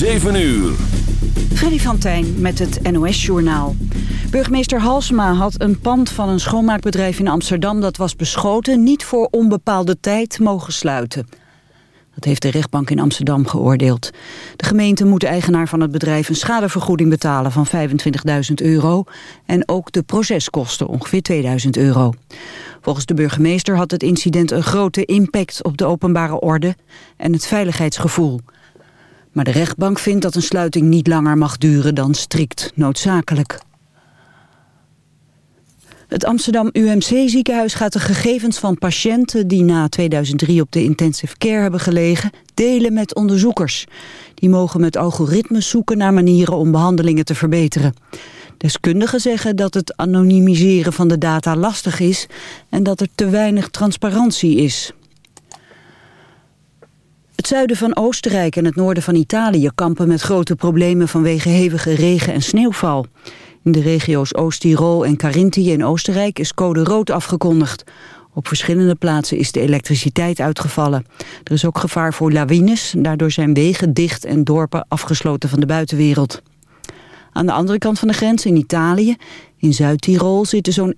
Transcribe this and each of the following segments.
7 uur. Freddy van Tijn met het NOS-journaal. Burgemeester Halsema had een pand van een schoonmaakbedrijf in Amsterdam... dat was beschoten, niet voor onbepaalde tijd mogen sluiten. Dat heeft de rechtbank in Amsterdam geoordeeld. De gemeente moet de eigenaar van het bedrijf een schadevergoeding betalen van 25.000 euro... en ook de proceskosten, ongeveer 2.000 euro. Volgens de burgemeester had het incident een grote impact op de openbare orde en het veiligheidsgevoel. Maar de rechtbank vindt dat een sluiting niet langer mag duren dan strikt noodzakelijk. Het Amsterdam UMC-ziekenhuis gaat de gegevens van patiënten... die na 2003 op de intensive care hebben gelegen... delen met onderzoekers. Die mogen met algoritmes zoeken naar manieren om behandelingen te verbeteren. Deskundigen zeggen dat het anonimiseren van de data lastig is... en dat er te weinig transparantie is. Het zuiden van Oostenrijk en het noorden van Italië kampen met grote problemen vanwege hevige regen en sneeuwval. In de regio's Oost-Tirol en Carinthië in Oostenrijk is code rood afgekondigd. Op verschillende plaatsen is de elektriciteit uitgevallen. Er is ook gevaar voor lawines, daardoor zijn wegen dicht en dorpen afgesloten van de buitenwereld. Aan de andere kant van de grens in Italië, in Zuid-Tirol, zitten zo'n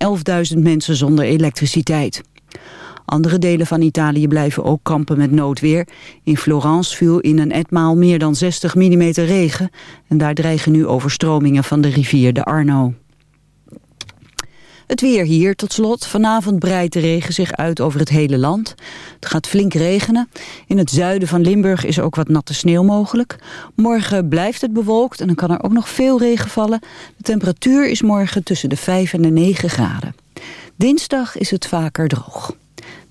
11.000 mensen zonder elektriciteit. Andere delen van Italië blijven ook kampen met noodweer. In Florence viel in een etmaal meer dan 60 mm regen... en daar dreigen nu overstromingen van de rivier de Arno. Het weer hier tot slot. Vanavond breidt de regen zich uit over het hele land. Het gaat flink regenen. In het zuiden van Limburg is ook wat natte sneeuw mogelijk. Morgen blijft het bewolkt en dan kan er ook nog veel regen vallen. De temperatuur is morgen tussen de 5 en de 9 graden. Dinsdag is het vaker droog.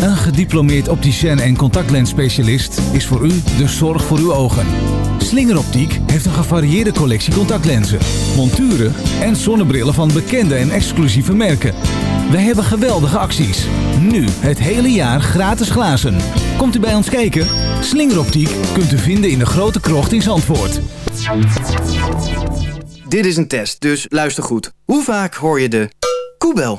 Een gediplomeerd opticien en contactlensspecialist is voor u de zorg voor uw ogen. Slingeroptiek heeft een gevarieerde collectie contactlenzen, monturen en zonnebrillen van bekende en exclusieve merken. Wij hebben geweldige acties. Nu het hele jaar gratis glazen. Komt u bij ons kijken? Slingeroptiek kunt u vinden in de grote krocht in Zandvoort. Dit is een test, dus luister goed. Hoe vaak hoor je de koebel?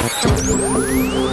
Thank you.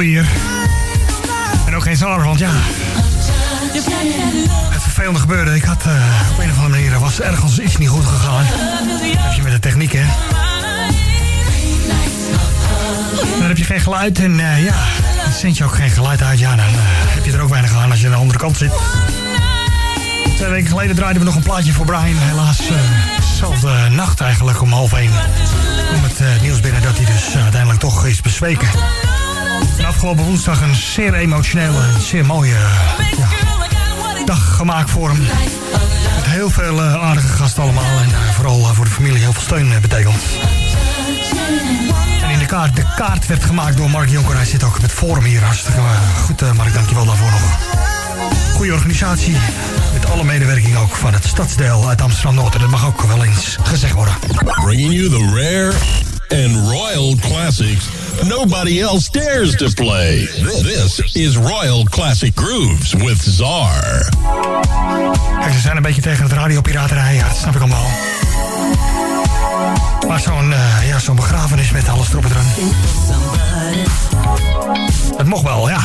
Hier. En ook geen zanger, want ja... Het vervelende gebeurde. Ik had eh, op een of andere manier... er was ergens iets niet goed gegaan. heb je met de techniek, hè. Dan heb je geen geluid en eh, ja... Dan zend je ook geen geluid uit. Ja, dan eh, heb je er ook weinig aan als je aan de andere kant zit. Twee weken geleden draaiden we nog een plaatje voor Brian. Helaas, dezelfde nacht eigenlijk om half één. Om het nieuws binnen dat hij dus uiteindelijk toch is bezweken. En afgelopen woensdag een zeer emotionele en zeer mooie dag gemaakt voor hem. Met heel veel eh, aardige gasten allemaal. En eh, vooral eh, voor de familie heel veel steun betekent. En in de kaart, de kaart werd gemaakt door Mark Jonker. Hij zit ook met Forum hier. Hartstikke goed, Mark. Dankjewel daarvoor nog. Goede organisatie. Met alle medewerking ook van het stadsdeel uit Amsterdam-Noord. En dat mag ook wel eens gezegd worden. Bringing you the rare and royal classics nobody else dares to play. This is Royal Classic Grooves with Czar. Ze zijn een beetje tegen het radiopiraterij. Ja, dat snap ik allemaal. Maar zo'n eh, ja, zo'n begrafenis met alles erop en eraan. Het mocht wel, ja.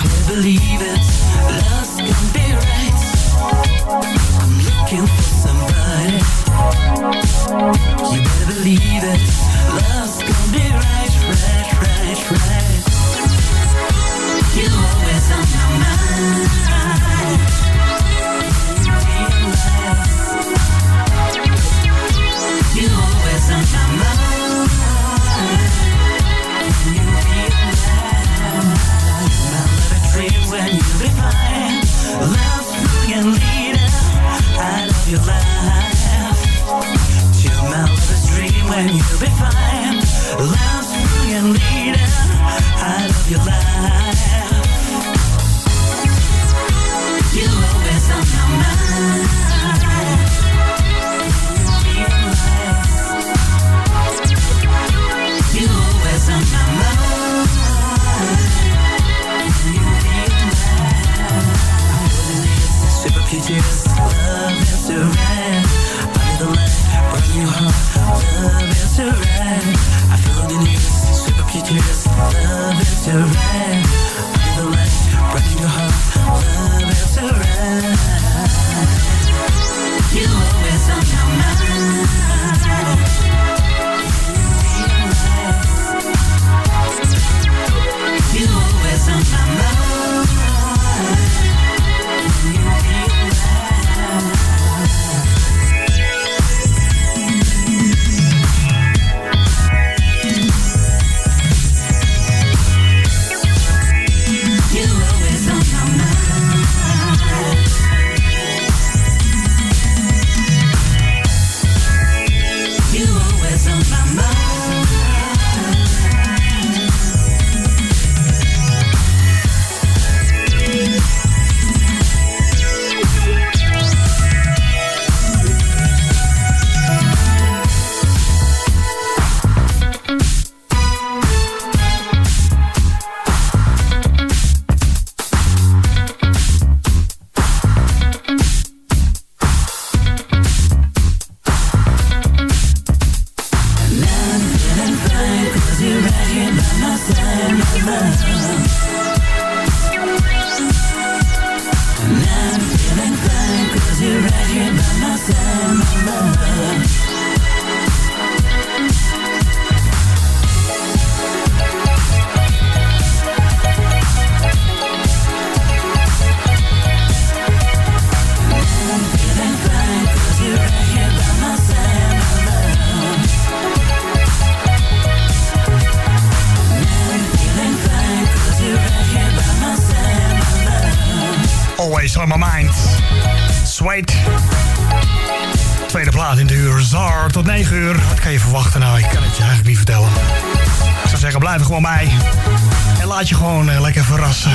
Je gewoon eh, lekker verrassen.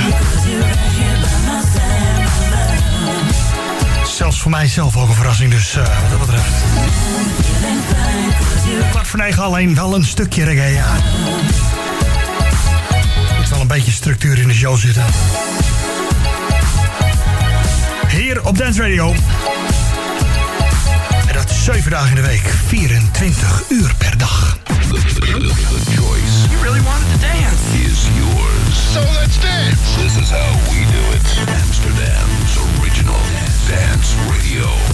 Zelfs voor mij zelf ook een verrassing, dus eh, wat dat betreft. Kwart voor negen alleen wel een stukje reggae, ja. Moet wel een beetje structuur in de show zitten. Hier op Dance Radio. En dat is 7 dagen in de week, 24 uur per dag. The, choice. You really wanted to dance. Is yours. So let's dance. This is how we do it. Amsterdam's original dance radio.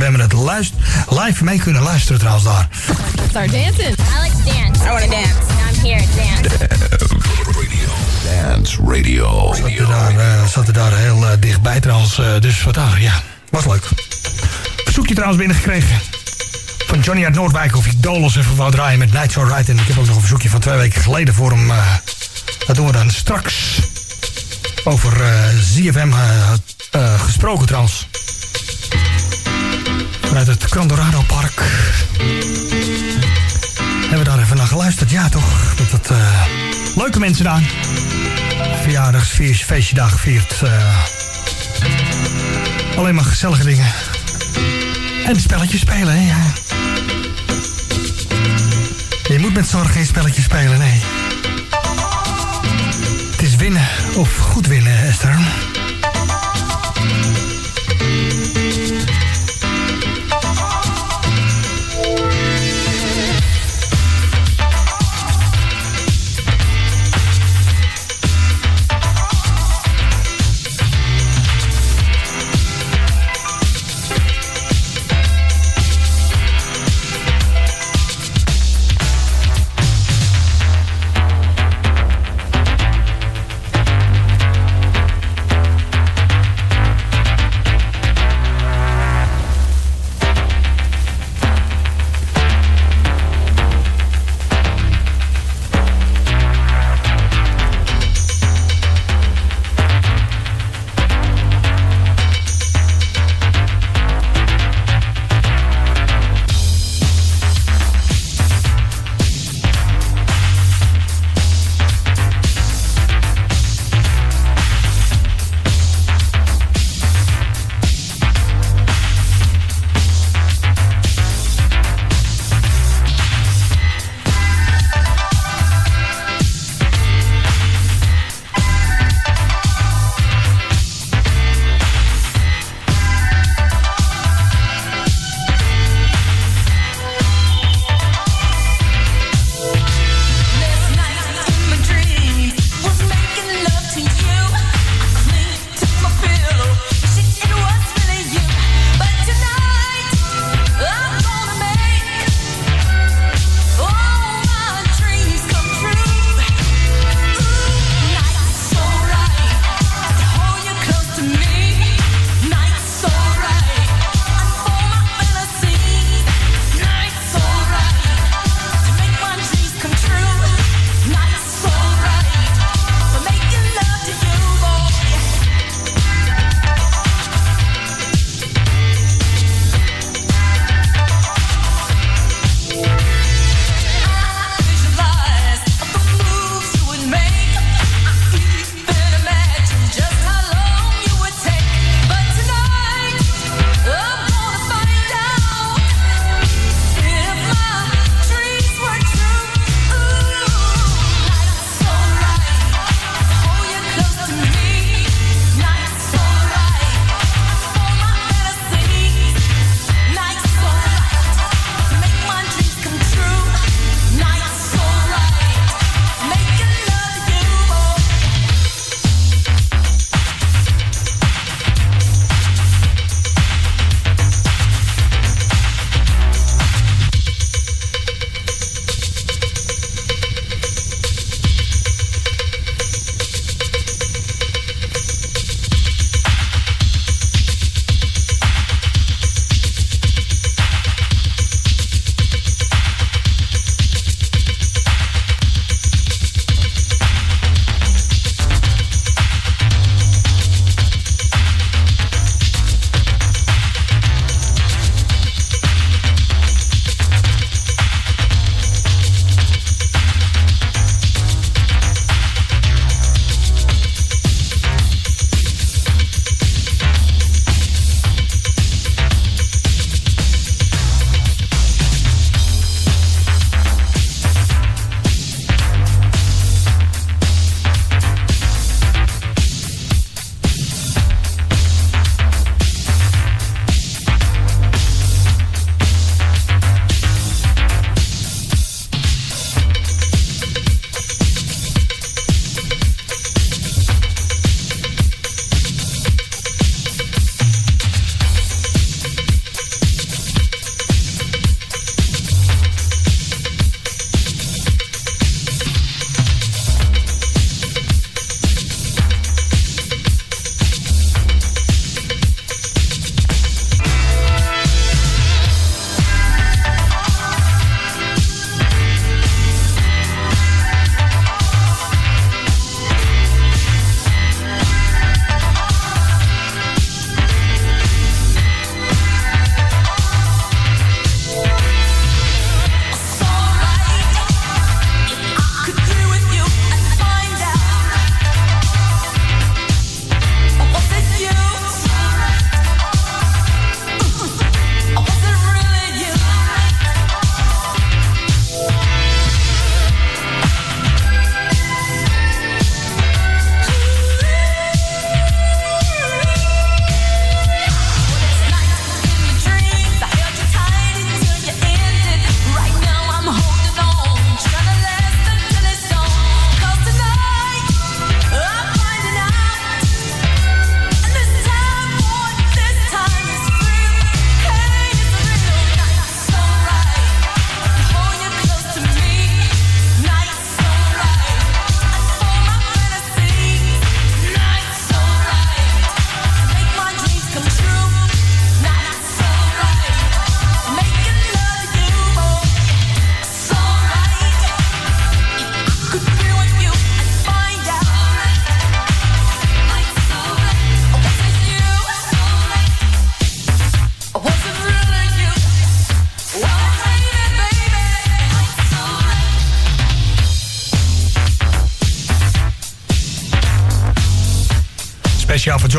we hebben het live mee kunnen luisteren trouwens daar. Start dancing. I like dance. I want to dance. I'm here to dance. Dance Radio. Zat er daar, uh, daar heel eh, dichtbij trouwens. Eh, dus wat daar, ja, was leuk. Verzoekje trouwens binnengekregen. Van Johnny uit Noordwijk of ik Dolos even wou draaien met Night So Right. En ik heb ook nog een verzoekje van twee weken geleden voor hem. dat doen we dan straks. Over ZFM gesproken trouwens. Vanuit het Crandorado Park. Hebben we daar even naar geluisterd? Ja, toch? Dat eh, leuke mensen daar. Verjaardagsfeestje, feestjedag viert. Uh, eh, alleen maar gezellige dingen. En spelletjes spelen, hè? Je moet met zorg geen spelletjes spelen, nee. Het is winnen of goed winnen, Esther.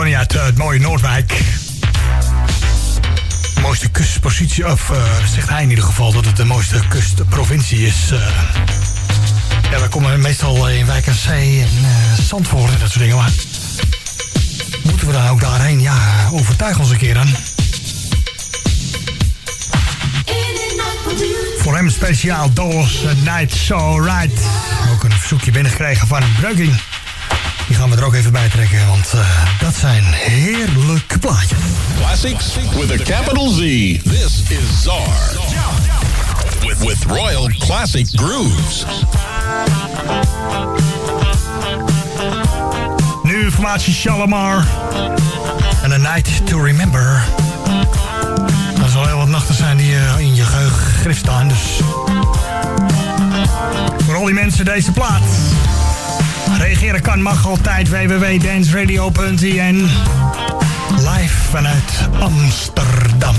Johnny uit eh, het mooie Noordwijk. De mooiste kustpositie, of eh, zegt hij in ieder geval dat het de mooiste kustprovincie is. eh. ja, we komen meestal in Wijk aan Zee en Zandvoort en dat soort dingen. Maar moeten we dan ook daarheen? Ja, overtuig ons een keer dan. Voor hem speciaal Doors Night So Right. Ook een verzoekje binnengekregen van Breuking. Die gaan we er ook even bij trekken, want eh, dat zijn heerlijke plaatjes. Classics with a capital Z. This is Czar. With, with Royal Classic Grooves. Nu formatie Shalimar. En A Night to Remember. Dat zal heel wat nachten zijn die eh, in je geheugen gegrift staan, dus... Voor al die mensen deze plaat. Reageren kan, mag altijd. www.danceradio.nl Live vanuit Amsterdam.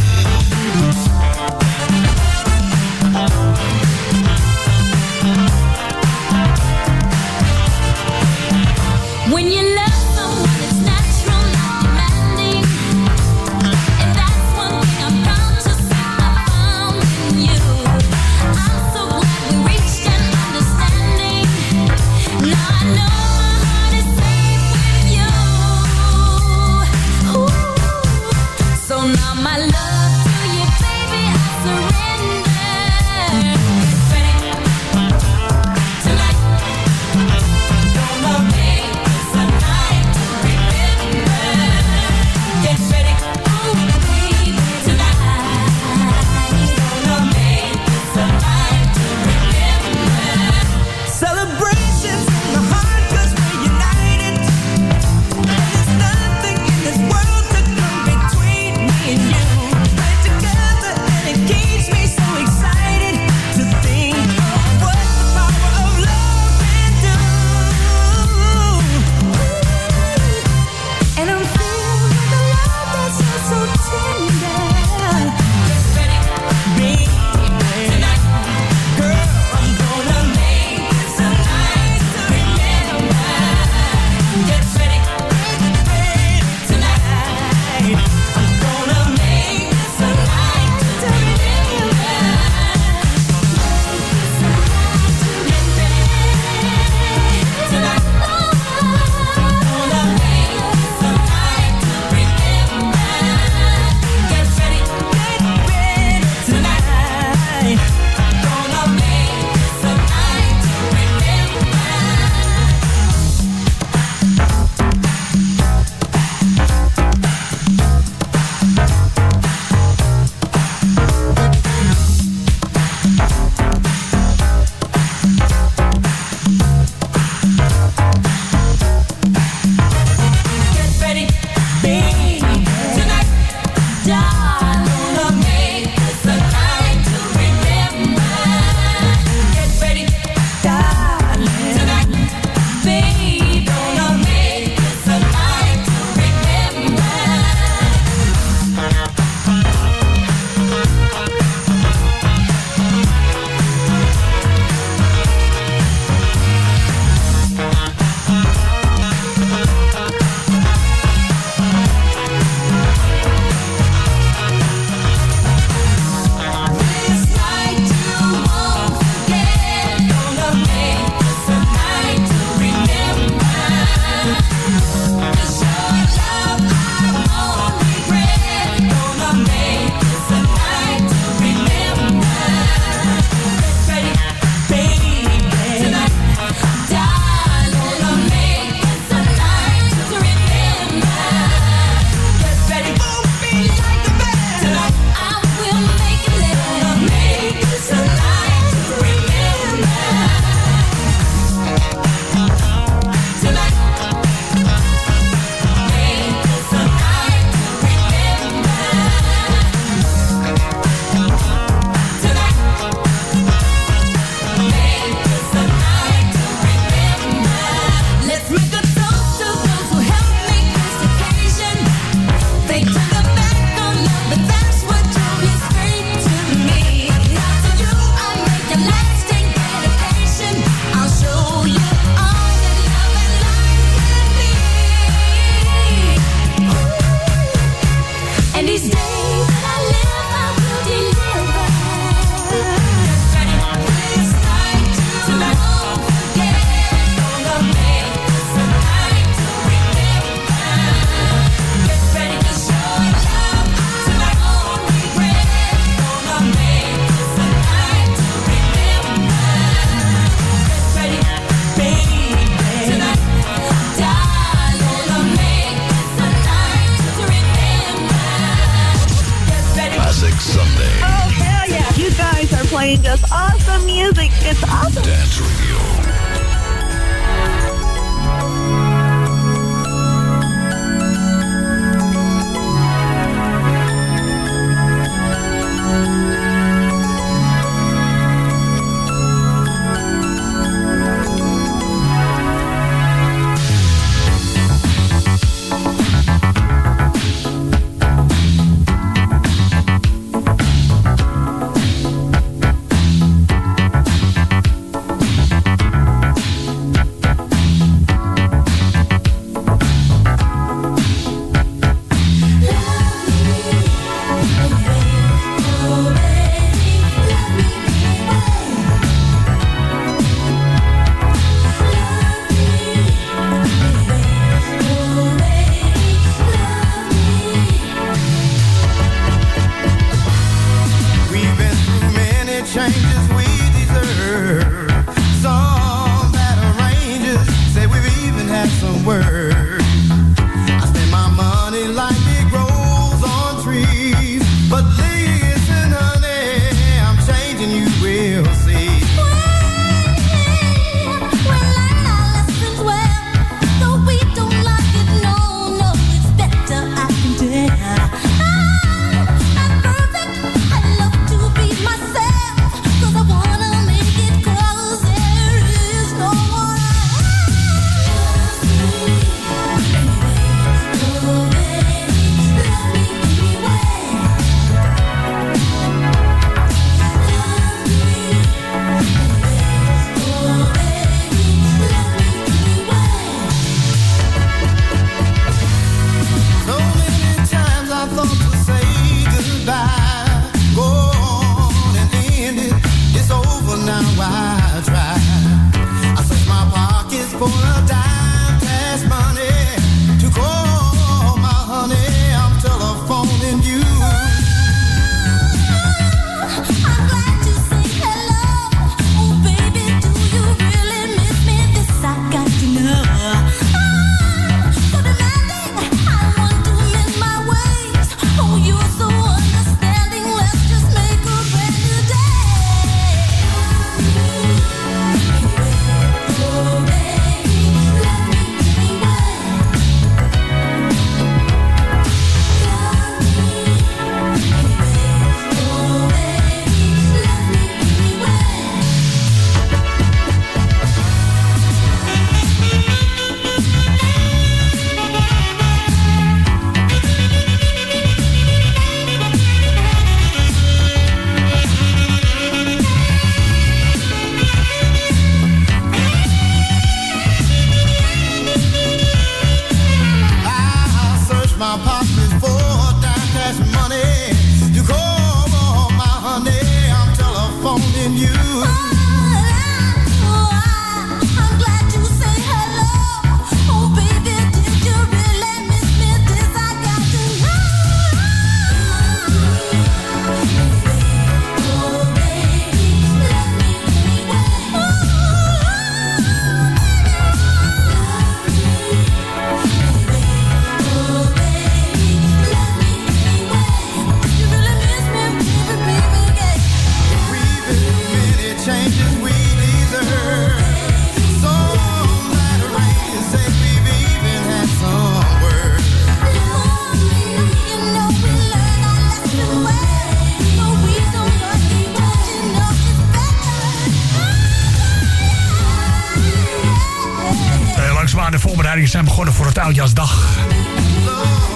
Oudjaarsdag.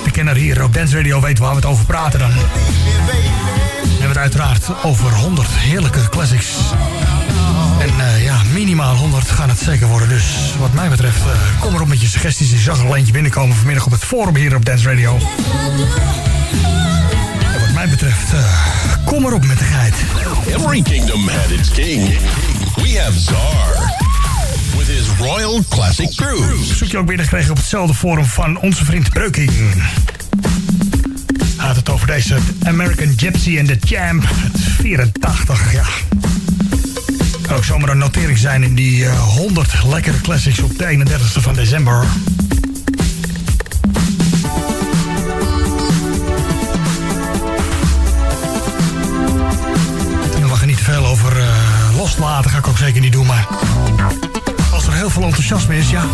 De kenner hier op Dance Radio weet waar we het over praten dan. We hebben het uiteraard over 100 heerlijke classics. En eh, ja, minimaal 100 gaan het zeker worden. Dus wat mij betreft, eh, kom erop met je suggesties. Ik zag er al eentje binnenkomen vanmiddag op het forum hier op Dance Radio. En wat mij betreft, eh, kom erop met de geit. Every kingdom had its king. We have Czar. Royal Classic Cruise. Zoek je ook weer op hetzelfde forum van onze vriend Breuking. Gaat het over deze American Gypsy en the Champ, 84, ja. Ook zomaar een notering zijn in die eh, 100 lekkere classics op de 31ste van december. En we gaan niet te veel over uh, loslaten, ga ik ook zeker niet doen, maar enthousiasme is, ja.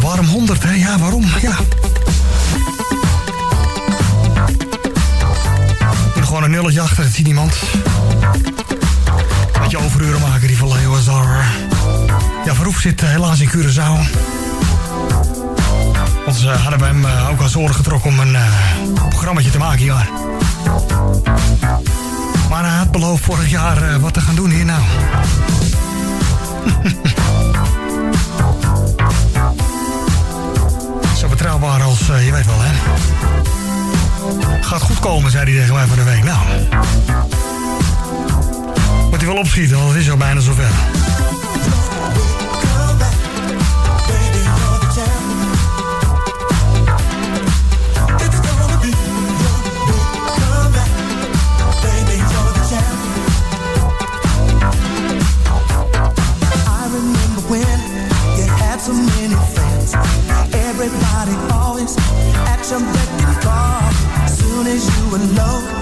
Waarom 100, hè? Ja, waarom? Ja. Doe gewoon een nulletje achter, dat ziet niemand. Een je overuren maken, die van Leo Azar. Ja, Verhoef zit eh, helaas in Curaçao. Ons hadden we hem eh, ook al zorgen getrokken om een uh, programmaatje te maken hier. Maar hij had beloofd vorig jaar wat te gaan doen hier nou. betrouwbaar als, eh, je weet wel hè. Gaat goed komen, zei hij tegen mij van de week. Nou, moet hij wel opschieten, want het is al bijna zover. Soon as you alone.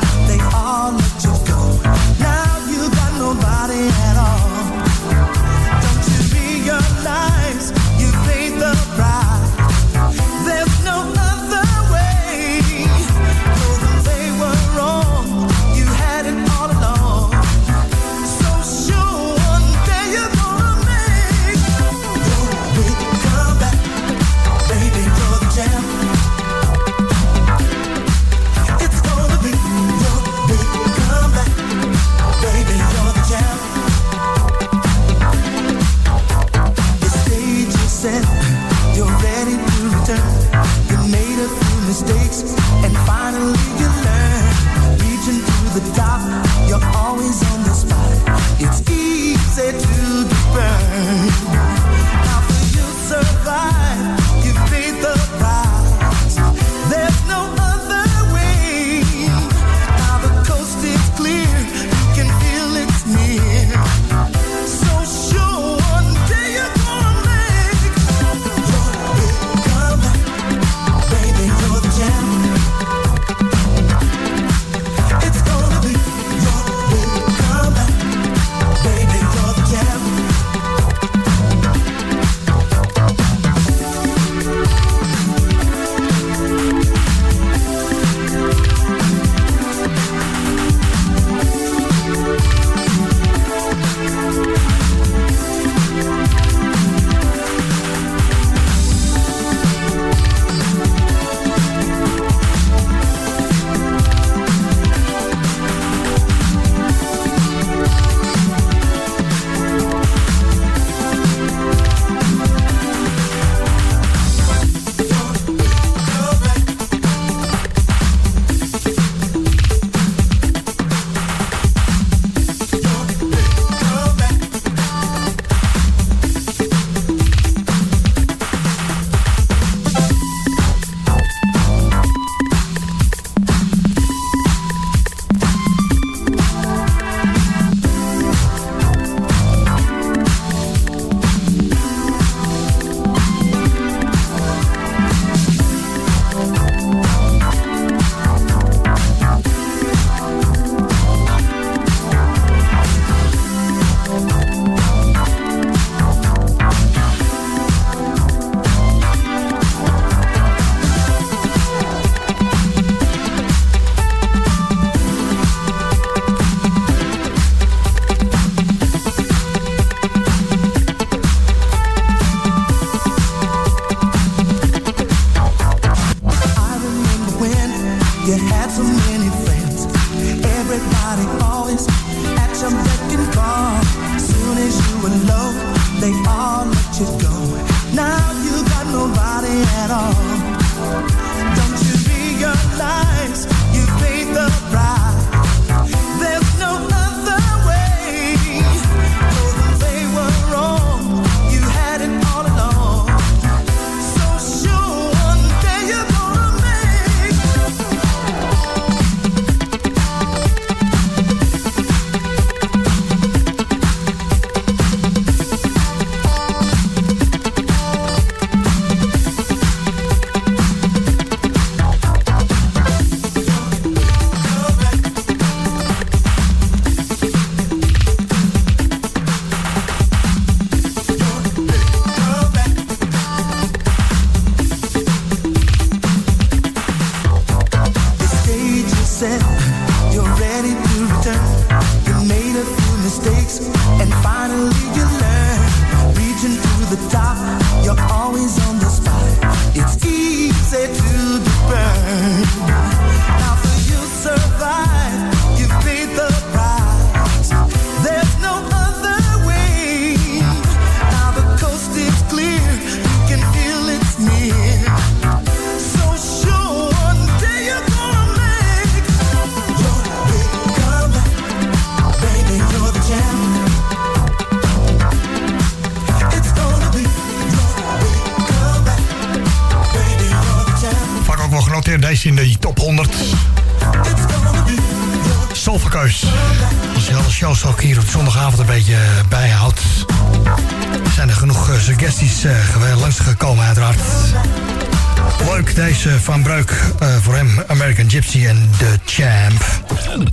Christian the Champ.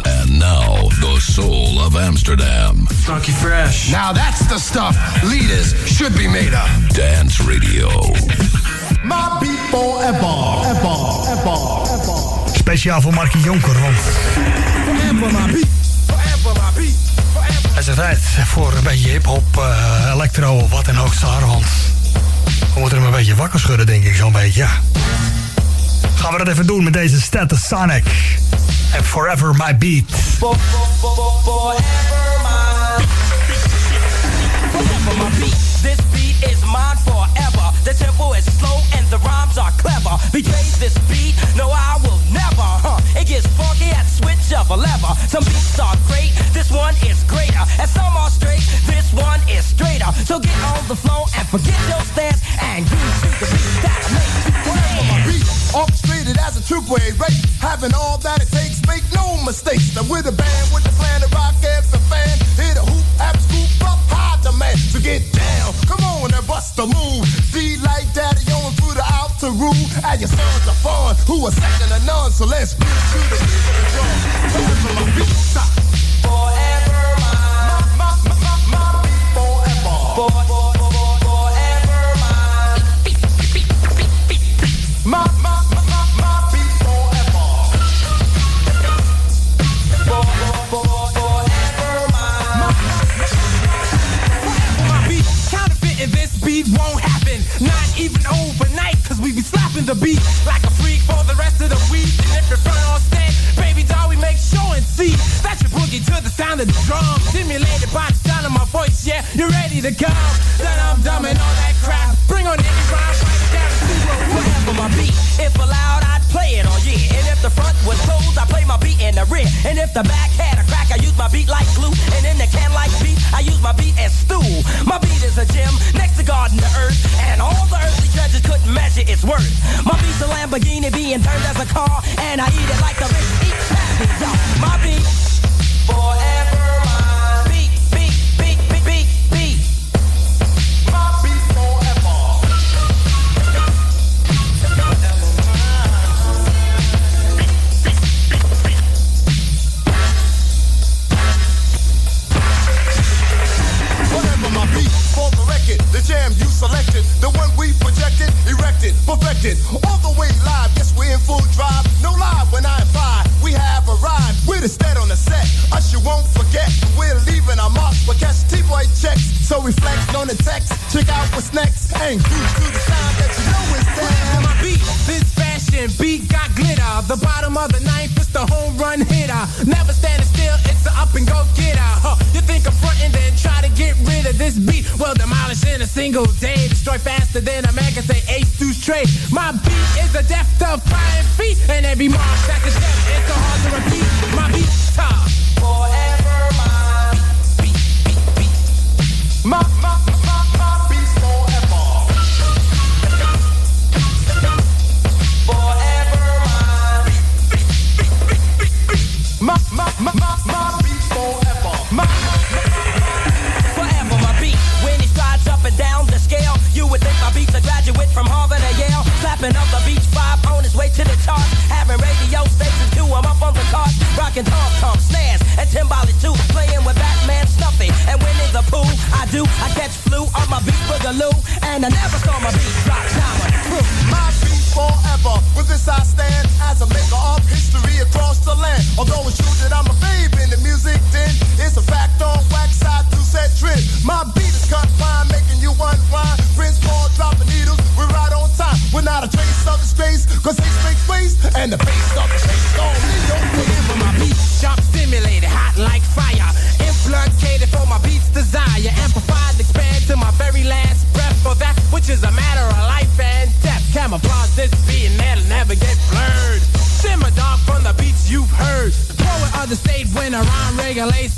And, now, the soul of Amsterdam. Funky Fresh. Now that's the stuff leaders should be made of. Dance Radio. My people ever, ever, ever, ever. Speciaal voor Markie Jonker. Forever my beat, forever my beat. Hij zegt uit voor een beetje hip-hop, eh, electro, wat en ook, Sarhand. We moeten hem een beetje wakker schudden, denk ik, zo'n beetje. Ja gaan we dat even doen met deze Status Sonic. En Forever My Beat. Forever my, forever my beat. This beat is my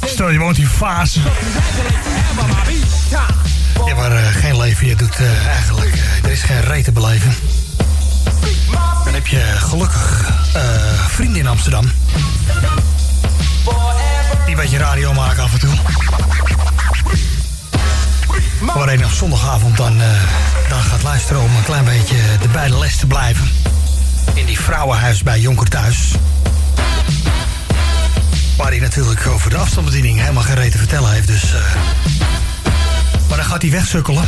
Stel, je woont in time. Ja, maar eh, geen leven. Je doet eh, eigenlijk... eh, er is geen reet te beleven. Dan heb je gelukkig vrienden in Amsterdam. Die een beetje radio maken af en toe. Waarin op zondagavond dan, dan gaat luisteren om een klein beetje de bij de les te blijven. In die vrouwenhuis bij Jonker thuis. Waar hij natuurlijk over de afstandsbediening helemaal geen reet te vertellen heeft. Dus, eh, maar dan gaat hij wegsukkelen.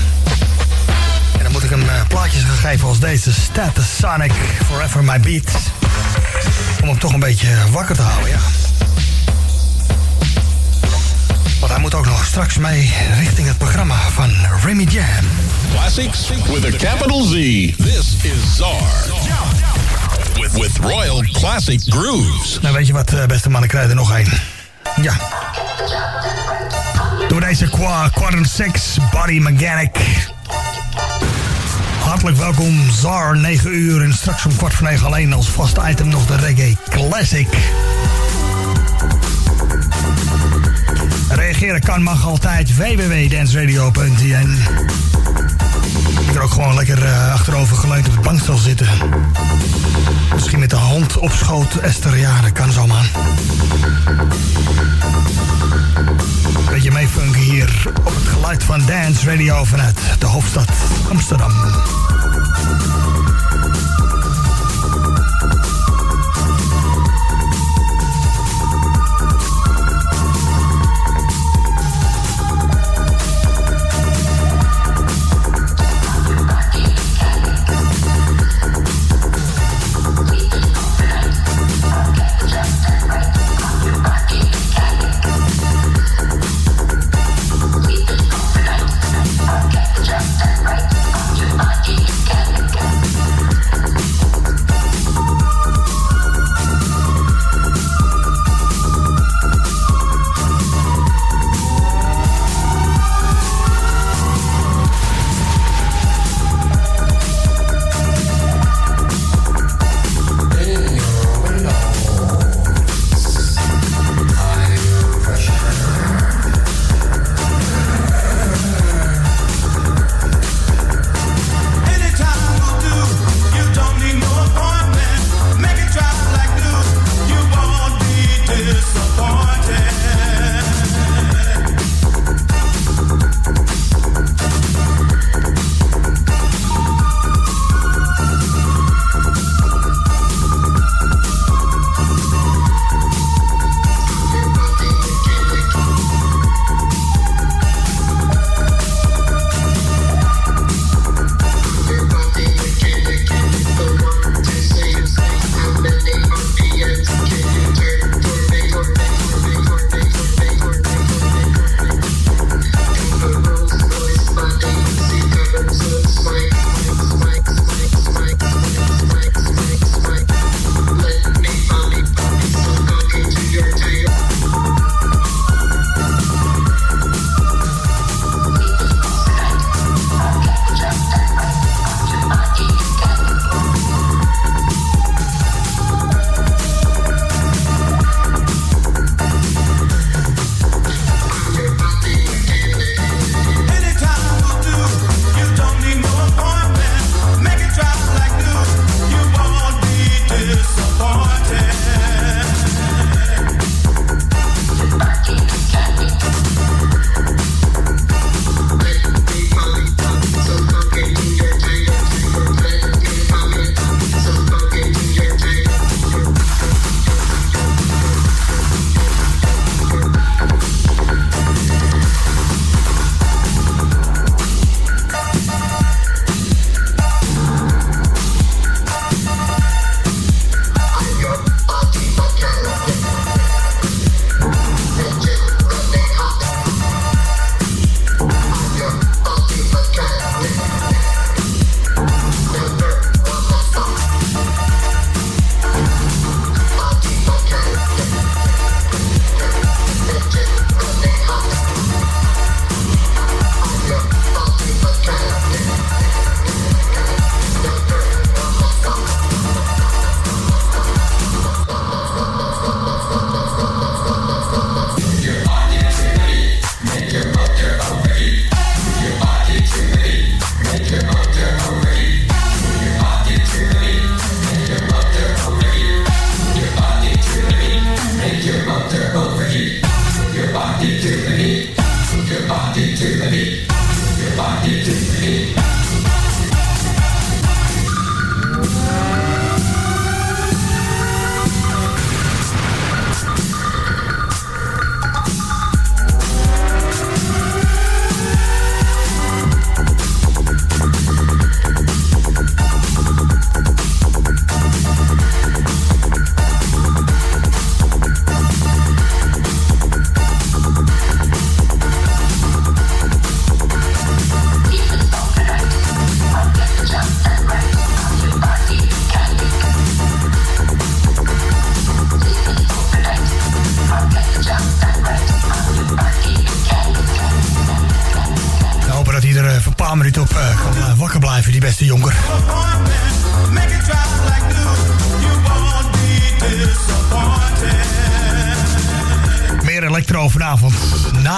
En dan moet ik hem eh, plaatjes gaan geven als deze. Status Sonic, Forever My Beat. Om hem toch een beetje wakker te houden, ja. Want hij moet ook nog straks mee richting het programma van Remy Jam. Classics with a capital Z. This is Czar. With, Royal Classic Grooves. Nou, weet je wat, eh, beste mannen, krijgen er nog één. Ja. Door deze qua Quadrant 6 Body Mechanic. Hartelijk welkom, Zar, 9 uur en straks om kwart voor 9 alleen als vast item nog de Reggae Classic. Reageren kan mag altijd www.danceradio.nl Je kan ook gewoon lekker eh, achterover geleund op het bankstel zitten. Misschien met de hand op schoot, Esther. Ja, dat kan zomaar. Beetje meefunken hier op het geluid van Dance Radio vanuit de hoofdstad Amsterdam.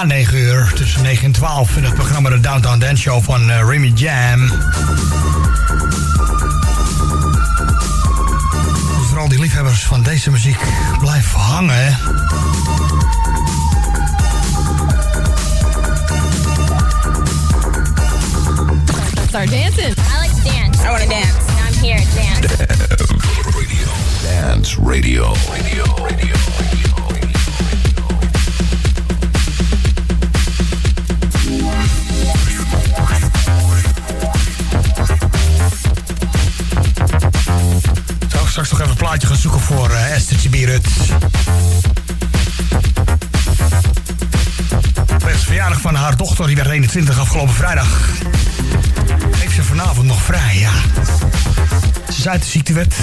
Na 9 uur, tussen 9 en 12 in het programma de Downtown Dance Show van eh, Remy Jam. Dus vooral die liefhebbers van deze muziek, blijf hangen hè. Start dancing. I like to dance. I want to dance. Now I'm here to dance. Dance Radio. Radio. Radio. Bierut. Het verjaardag van haar dochter, die werd 21 afgelopen vrijdag. Heeft ze vanavond nog vrij, ja. Ze is uit de ziektewet.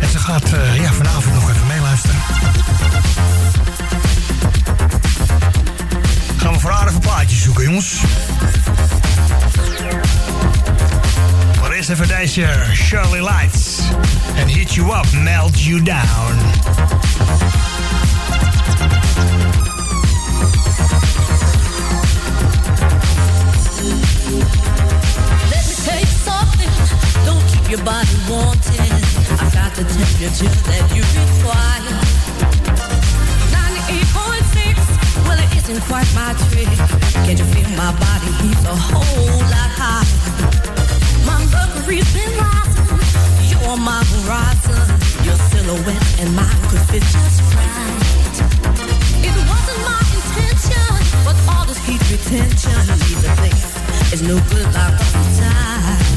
En ze gaat eh, ja, vanavond nog even meeluisteren. Gaan we voor haar even plaatjes zoeken, jongens. Eerst even Shirley Lights. And hit you up, melt you down. Let me tell you something. Don't keep your body wanting. I've got the temperature that you require. 98.6. Well, it isn't quite my trick. Can't you feel my body heats a whole lot higher? My mercury's been rising. You're my horizon. Your silhouette and. It wasn't my intention, but all this heat retention place. It's no good like all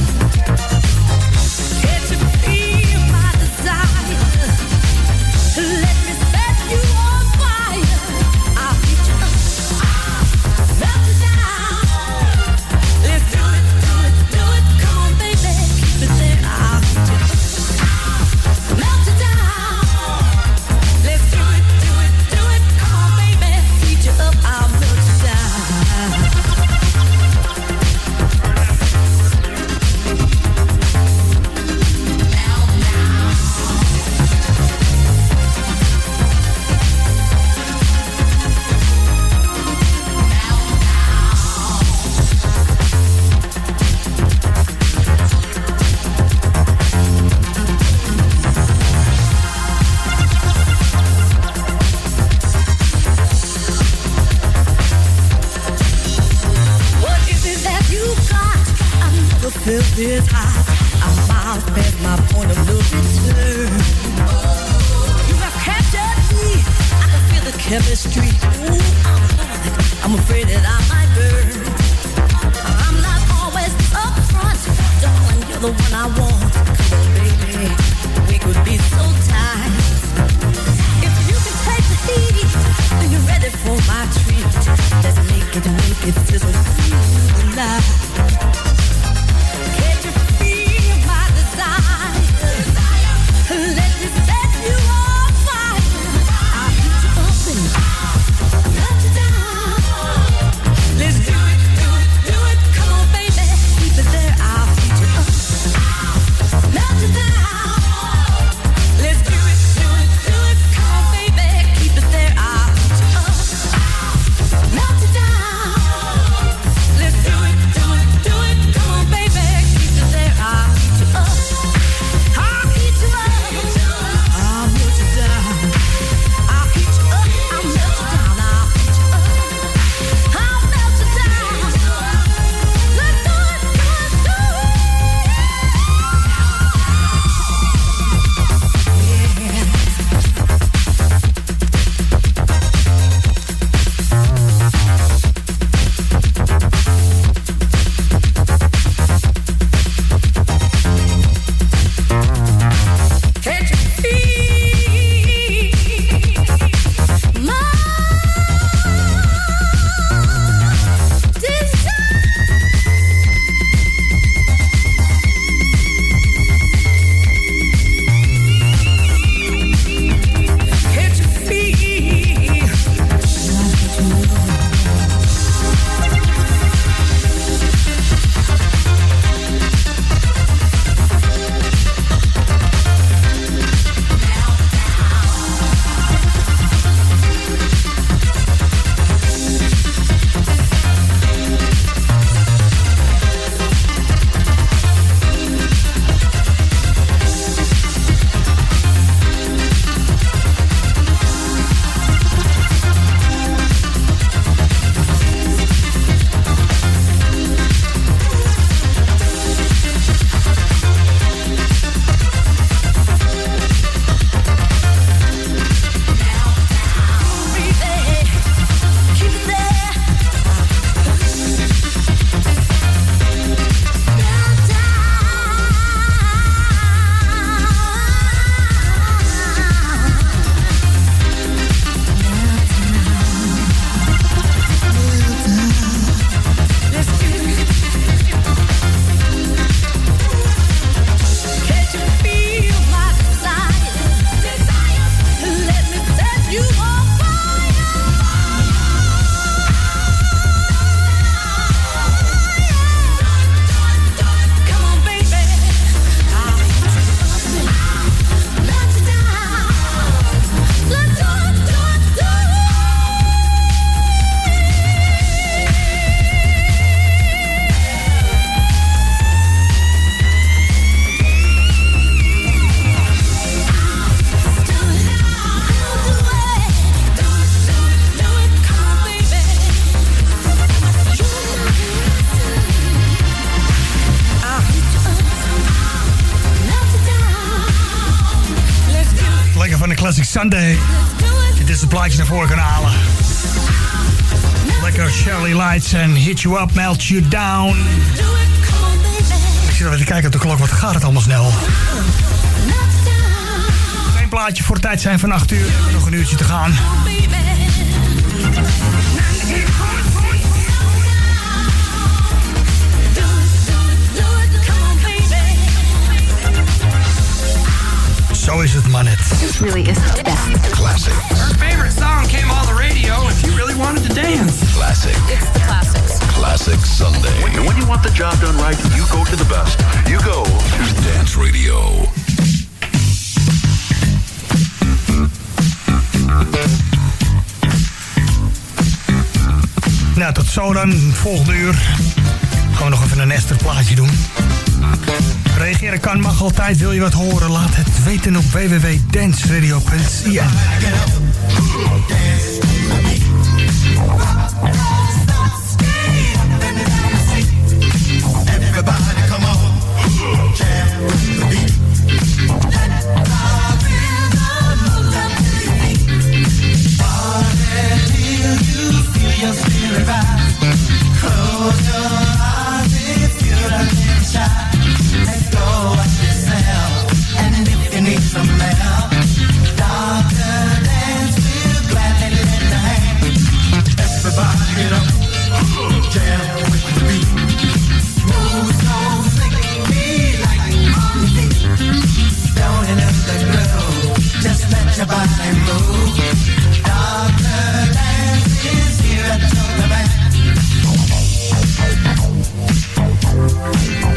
chemistry. Ooh, I'm I'm afraid that I Het plaatje naar voren kan halen. Lekker Shirley Lights en Hit You Up, Melt You Down. Ik zit even kijken op de klok, wat gaat het allemaal snel. Geen plaatje voor tijd zijn van 8 uur. Nog een uurtje te gaan. Zo is het maar net. This really is the best. Classic. Her favorite song came on the radio if you really wanted to dance. Classic. It's the classics. Classic Sunday. When, when you want the job done right, you go to the best. You go to Dance Radio. Nou, tot zo dan. Volgende uur gaan we nog even een Esther plaatje doen. Reageren kan, mag altijd. Wil je wat horen? Laat het weten op www.danceradio.cn Peace.